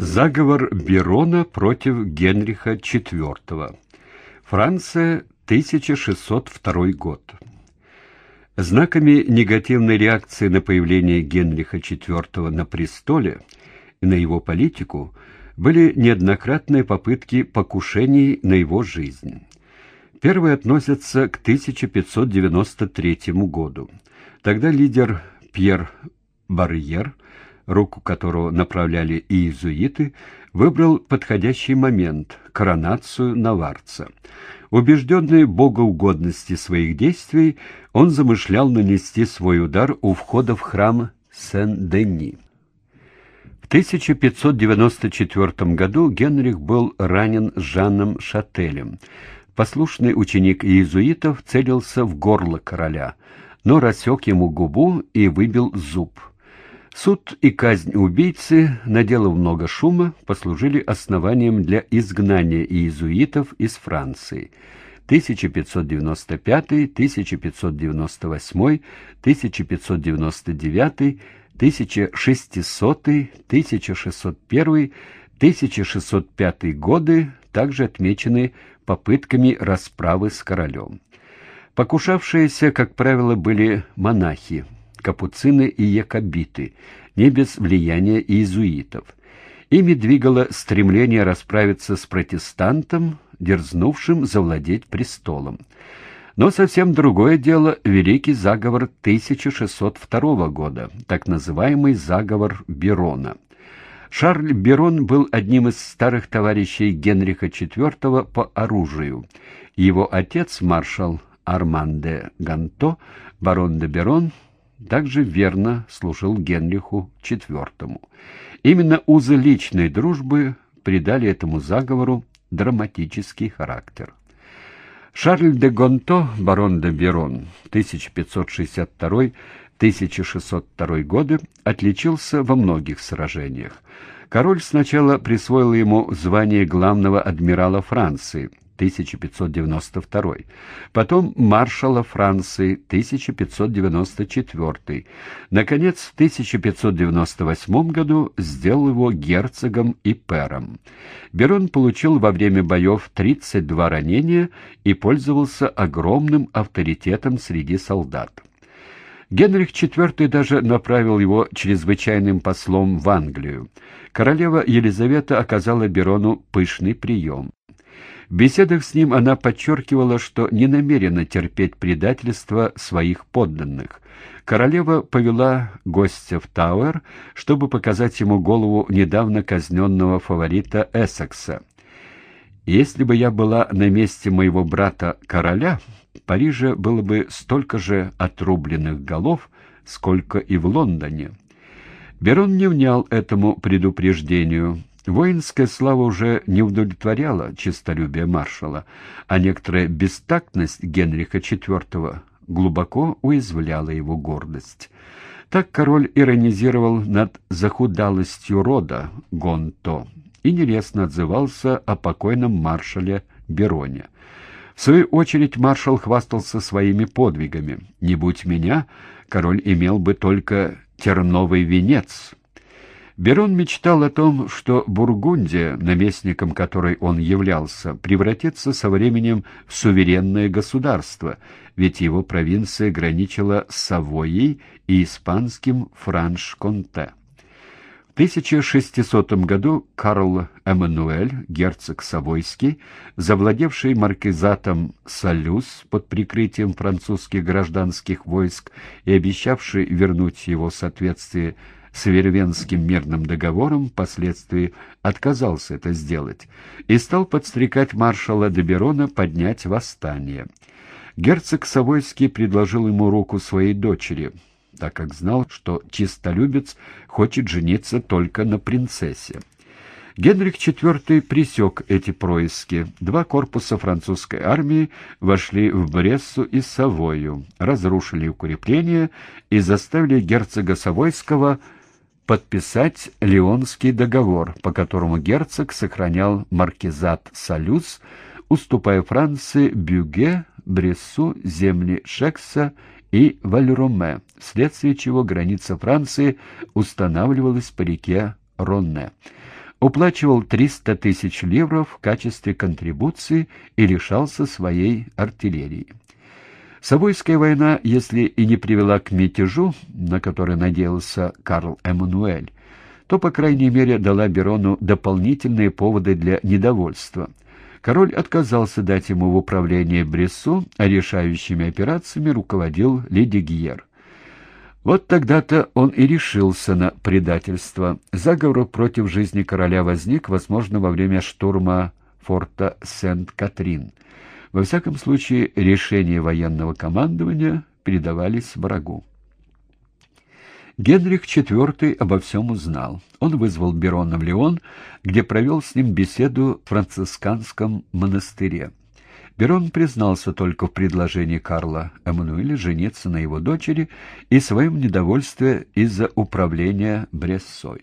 Заговор Берона против Генриха IV. Франция, 1602 год. Знаками негативной реакции на появление Генриха IV на престоле и на его политику были неоднократные попытки покушений на его жизнь. Первые относятся к 1593 году. Тогда лидер Пьер Барьер – руку которого направляли иезуиты, выбрал подходящий момент – коронацию наварца. Убежденный богоугодности своих действий, он замышлял нанести свой удар у входа в храм Сен-Дени. В 1594 году Генрих был ранен Жанном Шателем. Послушный ученик иезуитов целился в горло короля, но рассек ему губу и выбил зуб. Суд и казнь убийцы, наделав много шума, послужили основанием для изгнания иезуитов из Франции. 1595, 1598, 1599, 1600, 1601, 1605 годы также отмечены попытками расправы с королем. Покушавшиеся, как правило, были монахи, капуцины и якобиты, не без влияния иезуитов. Ими двигало стремление расправиться с протестантом, дерзнувшим завладеть престолом. Но совсем другое дело Великий заговор 1602 года, так называемый заговор Берона. Шарль Берон был одним из старых товарищей Генриха IV по оружию. Его отец, маршал Арман де Ганто, барон де Берон, также верно служил Генриху IV. Именно узы личной дружбы придали этому заговору драматический характер. Шарль де Гонто, барон де Берон, 1562-1602 годы, отличился во многих сражениях. Король сначала присвоил ему звание главного адмирала Франции – 1592, потом маршала Франции 1594, наконец в 1598 году сделал его герцогом и пером. Берон получил во время боев 32 ранения и пользовался огромным авторитетом среди солдат. Генрих IV даже направил его чрезвычайным послом в Англию. Королева Елизавета оказала Берону пышный прием. В беседах с ним она подчеркивала, что не намерена терпеть предательство своих подданных. Королева повела гостя в Тауэр, чтобы показать ему голову недавно казненного фаворита Эссекса. «Если бы я была на месте моего брата-короля, в Париже было бы столько же отрубленных голов, сколько и в Лондоне». Берон не внял этому предупреждению. Воинская слава уже не удовлетворяла честолюбие маршала, а некоторая бестактность Генриха IV глубоко уязвляла его гордость. Так король иронизировал над захудалостью рода Гонто и нелестно отзывался о покойном маршале Бероне. В свою очередь маршал хвастался своими подвигами. «Не будь меня, король имел бы только терновый венец». Берон мечтал о том, что Бургундия, наместником которой он являлся, превратится со временем в суверенное государство, ведь его провинция граничила с Савойей и испанским Франш-Конте. В 1600 году Карл Эммануэль, герцог Савойский, завладевший маркизатом Салюс под прикрытием французских гражданских войск и обещавший вернуть его в соответствии с Вервенским мирным договором впоследствии отказался это сделать и стал подстрекать маршала Деберона поднять восстание. Герцог Савойский предложил ему руку своей дочери, так как знал, что чистолюбец хочет жениться только на принцессе. Генрих IV пресек эти происки. Два корпуса французской армии вошли в Брессу и Савою, разрушили укрепления и заставили герцога Савойского подписать Леонский договор, по которому герцог сохранял маркизат Салюс, уступая Франции Бюге, Брессу, земли Шекса и Вальроме, вследствие чего граница Франции устанавливалась по реке Ронне. уплачивал 300 тысяч ливров в качестве контрибуции и лишался своей артиллерии. Савойская война, если и не привела к мятежу, на который надеялся Карл Эммануэль, то, по крайней мере, дала Берону дополнительные поводы для недовольства. Король отказался дать ему в управление Брессу, а решающими операциями руководил Ледигьер. Вот тогда-то он и решился на предательство. Заговор против жизни короля возник, возможно, во время штурма форта Сент-Катрин. Во всяком случае, решения военного командования передавались врагу. Генрих IV обо всем узнал. Он вызвал Берона в Леон, где провел с ним беседу в францисканском монастыре. Берон признался только в предложении Карла Эммануэля жениться на его дочери и своем недовольстве из-за управления Брессой.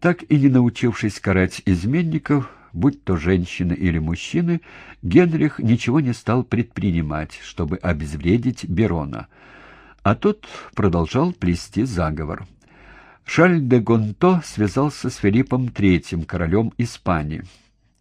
Так и не научившись карать изменников, будь то женщины или мужчины, Генрих ничего не стал предпринимать, чтобы обезвредить Берона — а тот продолжал плести заговор. Шарль де Гонто связался с Филиппом III, королем Испании.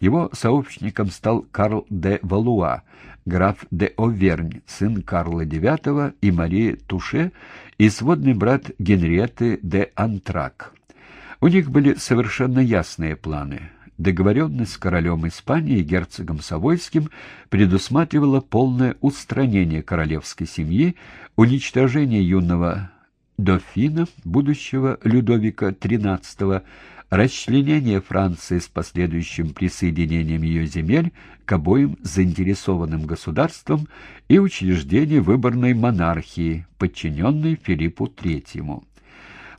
Его сообщником стал Карл де Валуа, граф де Овернь, сын Карла IX и Марии Туше, и сводный брат Генриетты де Антрак. У них были совершенно ясные планы — Договоренность с королем Испании и герцогом Савойским предусматривала полное устранение королевской семьи, уничтожение юного дофина, будущего Людовика XIII, расчленение Франции с последующим присоединением ее земель к обоим заинтересованным государствам и учреждение выборной монархии, подчиненной Филиппу III.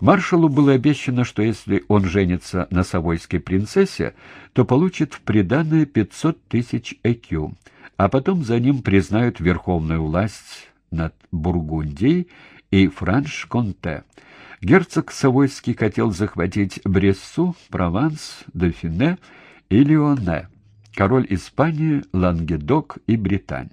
Маршалу было обещано, что если он женится на савойской принцессе, то получит в приданое 500 тысяч ЭКЮ, а потом за ним признают верховную власть над Бургундией и Франш-Конте. Герцог Савойский хотел захватить Брессу, Прованс, Дофине и Лионе, король Испании, Лангедок и Британь.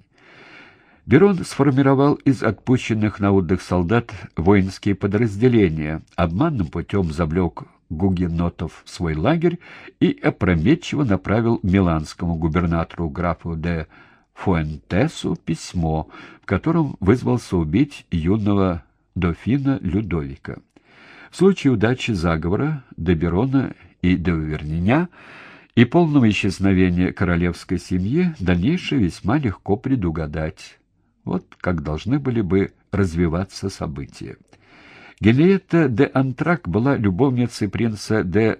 Берон сформировал из отпущенных на отдых солдат воинские подразделения, обманным путем завлек гугенотов в свой лагерь и опрометчиво направил миланскому губернатору графу де Фуэнтесу письмо, в котором вызвался убить юного дофина Людовика. В случае удачи заговора де Берона и де Верниня и полного исчезновения королевской семьи дальнейшее весьма легко предугадать. Вот как должны были бы развиваться события. Генриетта де Антрак была любовницей принца де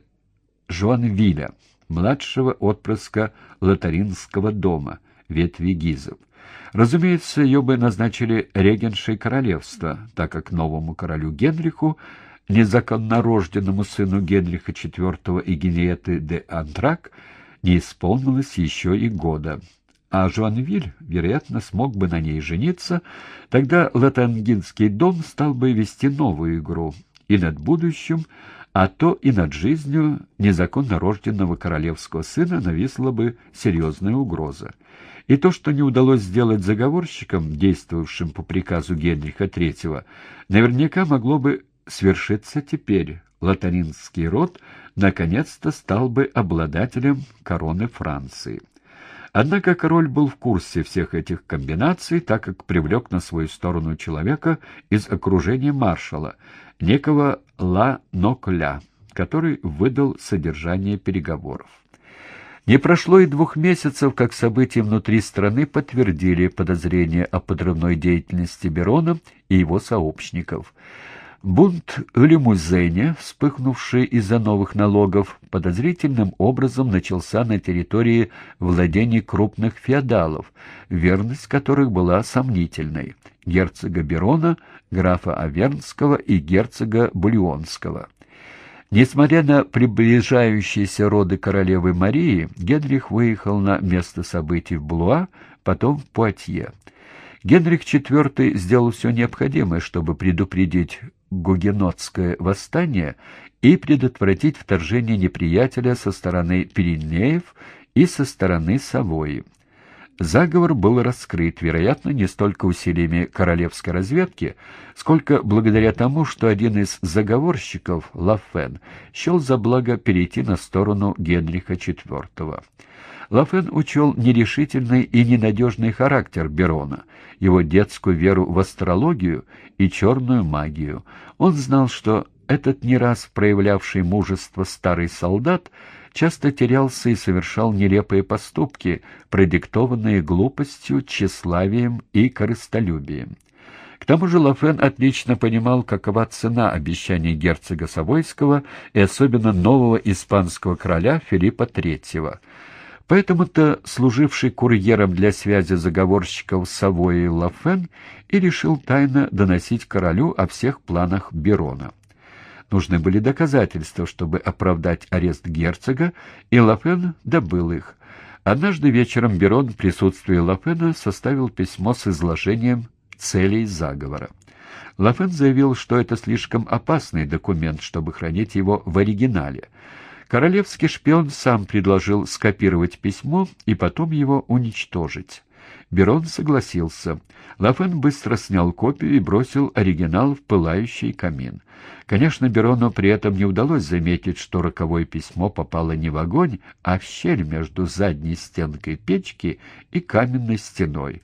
Жуанвиля, младшего отпрыска лотаринского дома, ветви Гизов. Разумеется, ее бы назначили регеншей королевства, так как новому королю Генриху, незаконнорожденному сыну Генриха IV и Генриетты де Антрак, не исполнилось еще и года а Жуанвиль, вероятно, смог бы на ней жениться, тогда Латангинский дом стал бы вести новую игру и над будущим, а то и над жизнью незаконно рожденного королевского сына нависла бы серьезная угроза. И то, что не удалось сделать заговорщикам, действовавшим по приказу Генриха III, наверняка могло бы свершиться теперь. Латаринский род наконец-то стал бы обладателем короны Франции. Однако король был в курсе всех этих комбинаций, так как привлек на свою сторону человека из окружения маршала, некого Ла Нокля, который выдал содержание переговоров. Не прошло и двух месяцев, как события внутри страны подтвердили подозрения о подрывной деятельности Берона и его сообщников – Бунт в Лимузене, вспыхнувший из-за новых налогов, подозрительным образом начался на территории владений крупных феодалов, верность которых была сомнительной — герцога Берона, графа Авернского и герцога Бульонского. Несмотря на приближающиеся роды королевы Марии, Генрих выехал на место событий в Блуа, потом в Пуатье. Генрих IV сделал все необходимое, чтобы предупредить гугенотское восстание и предотвратить вторжение неприятеля со стороны Пиренеев и со стороны Савои. Заговор был раскрыт, вероятно, не столько усилиями королевской разведки, сколько благодаря тому, что один из заговорщиков, Лафен, счел за благо перейти на сторону Генриха IV. Лафен учел нерешительный и ненадежный характер Берона, его детскую веру в астрологию и черную магию. Он знал, что этот не раз проявлявший мужество старый солдат часто терялся и совершал нелепые поступки, продиктованные глупостью, тщеславием и корыстолюбием. К тому же Лафен отлично понимал, какова цена обещаний герцога Савойского и особенно нового испанского короля Филиппа III. Поэтому-то служивший курьером для связи заговорщиков Савои Лафен и решил тайно доносить королю о всех планах Берона. Нужны были доказательства, чтобы оправдать арест герцога, и Лафен добыл их. Однажды вечером Берон в присутствии Лафена составил письмо с изложением целей заговора. Лафен заявил, что это слишком опасный документ, чтобы хранить его в оригинале. Королевский шпион сам предложил скопировать письмо и потом его уничтожить. Берон согласился. Лафен быстро снял копию и бросил оригинал в пылающий камин. Конечно, Берону при этом не удалось заметить, что роковое письмо попало не в огонь, а в щель между задней стенкой печки и каменной стеной.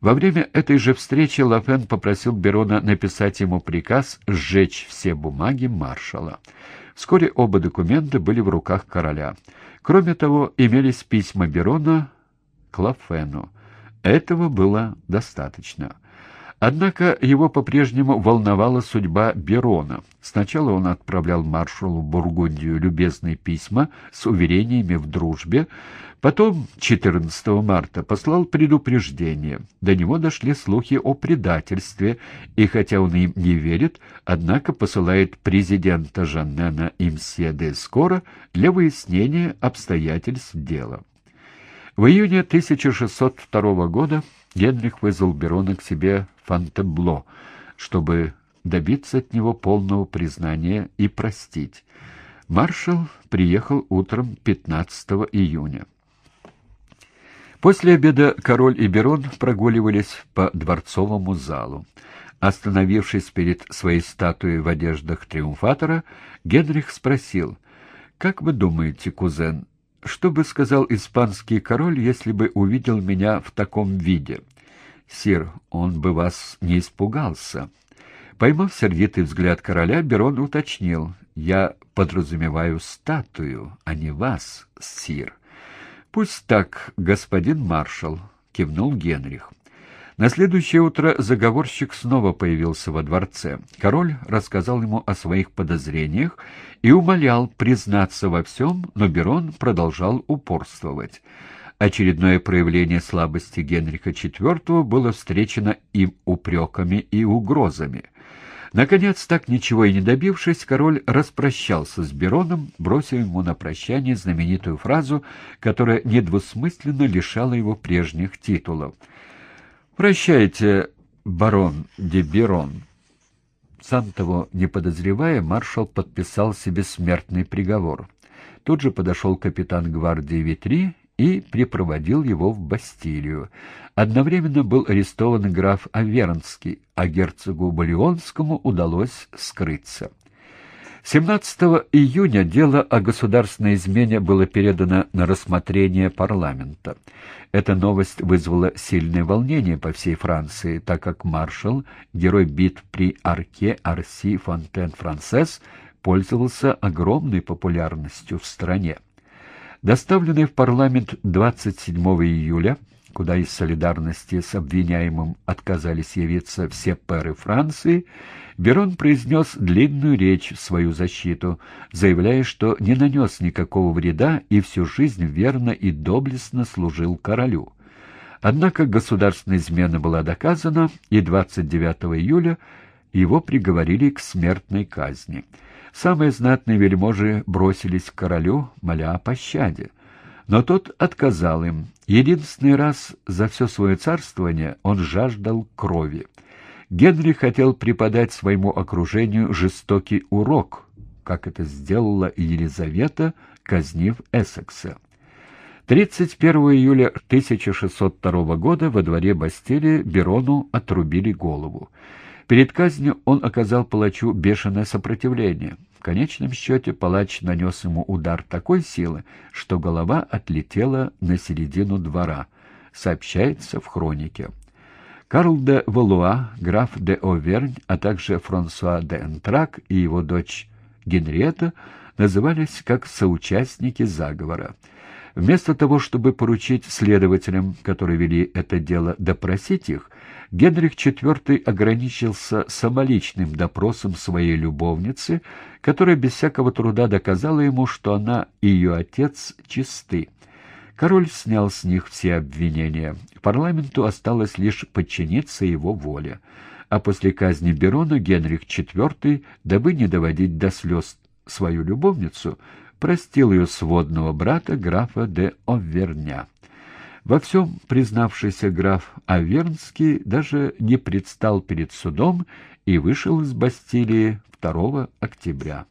Во время этой же встречи Лафен попросил Берона написать ему приказ сжечь все бумаги маршала. Вскоре оба документа были в руках короля. Кроме того, имелись письма Берона к Лафену. Этого было достаточно. Однако его по-прежнему волновала судьба Берона. Сначала он отправлял маршалу Бургундию любезные письма с уверениями в дружбе, потом, 14 марта, послал предупреждение. До него дошли слухи о предательстве, и хотя он им не верит, однако посылает президента Жаннена Имседе скоро для выяснения обстоятельств дела. В июне 1602 года Генрих вызвал Берона к себе Фонтебло, чтобы добиться от него полного признания и простить. Маршал приехал утром 15 июня. После обеда король и Берон прогуливались по дворцовому залу. Остановившись перед своей статуей в одеждах триумфатора, Генрих спросил, «Как вы думаете, кузен, что бы сказал испанский король, если бы увидел меня в таком виде? Сир, он бы вас не испугался. Поймав сердитый взгляд короля, Берон уточнил. Я подразумеваю статую, а не вас, сир. Пусть так, господин маршал, кивнул Генрих. На следующее утро заговорщик снова появился во дворце. Король рассказал ему о своих подозрениях и умолял признаться во всем, но Берон продолжал упорствовать. Очередное проявление слабости Генриха IV было встречено им упреками и угрозами. Наконец, так ничего и не добившись, король распрощался с Бероном, бросив ему на прощание знаменитую фразу, которая недвусмысленно лишала его прежних титулов — «Прощайте, барон де Берон». Сам того не подозревая, маршал подписал себе смертный приговор. Тут же подошел капитан гвардии Витри и припроводил его в Бастилию. Одновременно был арестован граф Авернский, а герцогу Балионскому удалось скрыться. 17 июня дело о государственной измене было передано на рассмотрение парламента. Эта новость вызвала сильное волнение по всей Франции, так как маршал, герой битв при Арке Арси Фонтен-Францесс, пользовался огромной популярностью в стране. Доставленный в парламент 27 июля куда из солидарности с обвиняемым отказались явиться все пэры Франции, Берон произнес длинную речь в свою защиту, заявляя, что не нанес никакого вреда и всю жизнь верно и доблестно служил королю. Однако государственная измена была доказана, и 29 июля его приговорили к смертной казни. Самые знатные вельможи бросились к королю, моля о пощаде. Но тот отказал им. Единственный раз за все свое царствование он жаждал крови. Генри хотел преподать своему окружению жестокий урок, как это сделала Елизавета, казнив Эссекса. 31 июля 1602 года во дворе Бастилии Берону отрубили голову. Перед казнью он оказал палачу бешеное сопротивление. В конечном счете палач нанес ему удар такой силы, что голова отлетела на середину двора, сообщается в хронике. Карл де Валуа, граф де Овернь, а также Франсуа де Энтрак и его дочь Генриетта назывались как соучастники заговора. Вместо того, чтобы поручить следователям, которые вели это дело, допросить их, Генрих IV ограничился самоличным допросом своей любовницы, которая без всякого труда доказала ему, что она и ее отец чисты. Король снял с них все обвинения. Парламенту осталось лишь подчиниться его воле. А после казни Берона Генрих IV, дабы не доводить до слез свою любовницу, простил ее сводного брата графа де Оверня. Во всем признавшийся граф Авернский даже не предстал перед судом и вышел из Бастилии 2 октября.